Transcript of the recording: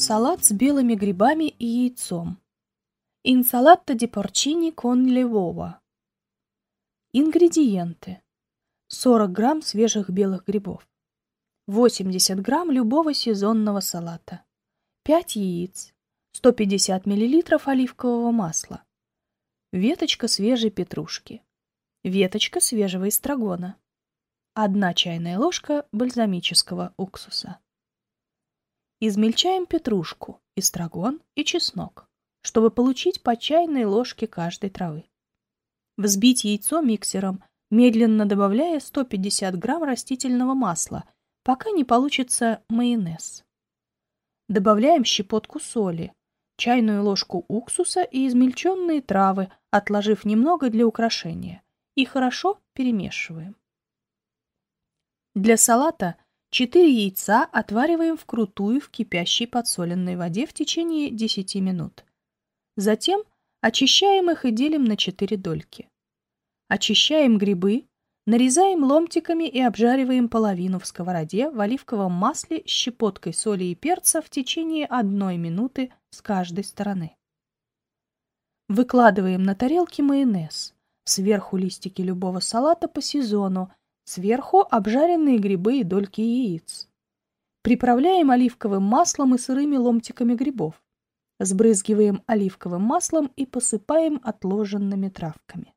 Салат с белыми грибами и яйцом. Инсалатта ди порчини кон левова. Ингредиенты. 40 грамм свежих белых грибов. 80 грамм любого сезонного салата. 5 яиц. 150 миллилитров оливкового масла. Веточка свежей петрушки. Веточка свежего эстрагона. 1 чайная ложка бальзамического уксуса. Измельчаем петрушку, эстрагон и чеснок, чтобы получить по чайной ложке каждой травы. Взбить яйцо миксером, медленно добавляя 150 грамм растительного масла, пока не получится майонез. Добавляем щепотку соли, чайную ложку уксуса и измельченные травы, отложив немного для украшения, и хорошо перемешиваем. Для салата – 4 яйца отвариваем вкрутую в кипящей подсоленной воде в течение 10 минут. Затем очищаем их и делим на 4 дольки. Очищаем грибы, нарезаем ломтиками и обжариваем половину в сковороде в оливковом масле с щепоткой соли и перца в течение 1 минуты с каждой стороны. Выкладываем на тарелки майонез. Сверху листики любого салата по сезону Сверху обжаренные грибы и дольки яиц. Приправляем оливковым маслом и сырыми ломтиками грибов. Сбрызгиваем оливковым маслом и посыпаем отложенными травками.